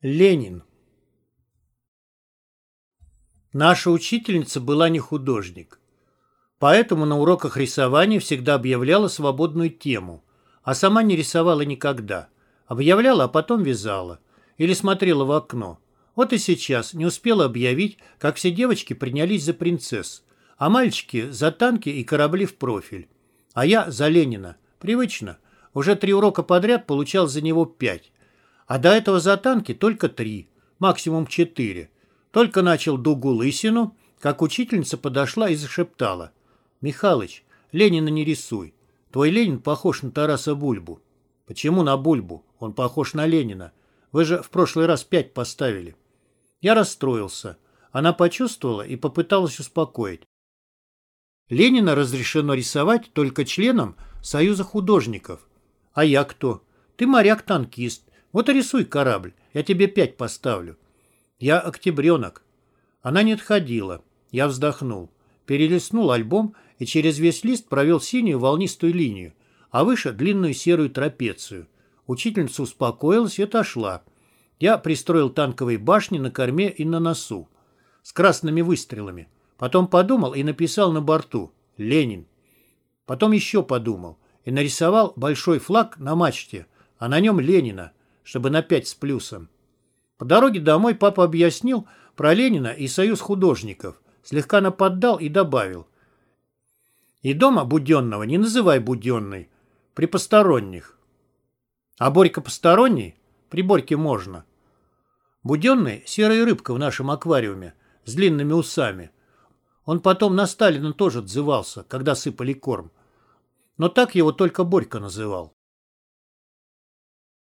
Ленин Наша учительница была не художник. Поэтому на уроках рисования всегда объявляла свободную тему, а сама не рисовала никогда. Объявляла, а потом вязала. Или смотрела в окно. Вот и сейчас не успела объявить, как все девочки принялись за принцесс, а мальчики за танки и корабли в профиль. А я за Ленина. Привычно. Уже три урока подряд получал за него пять. А до этого за танки только три, максимум четыре. Только начал дугу лысину, как учительница подошла и зашептала. «Михалыч, Ленина не рисуй. Твой Ленин похож на Тараса Бульбу». «Почему на Бульбу? Он похож на Ленина. Вы же в прошлый раз пять поставили». Я расстроился. Она почувствовала и попыталась успокоить. Ленина разрешено рисовать только членам Союза художников. А я кто? Ты моряк-танкист. Вот и рисуй корабль, я тебе пять поставлю. Я октябренок. Она не отходила. Я вздохнул. Перелистнул альбом и через весь лист провел синюю волнистую линию, а выше длинную серую трапецию. Учительница успокоилась и отошла. Я пристроил танковые башни на корме и на носу. С красными выстрелами. Потом подумал и написал на борту «Ленин». Потом еще подумал и нарисовал большой флаг на мачте, а на нем Ленина чтобы на пять с плюсом. По дороге домой папа объяснил про Ленина и союз художников, слегка наподдал и добавил. И дома Буденного не называй Буденной, при посторонних. А Борька посторонний? При Борьке можно. Буденный — серая рыбка в нашем аквариуме, с длинными усами. Он потом на Сталина тоже отзывался, когда сыпали корм. Но так его только Борька называл.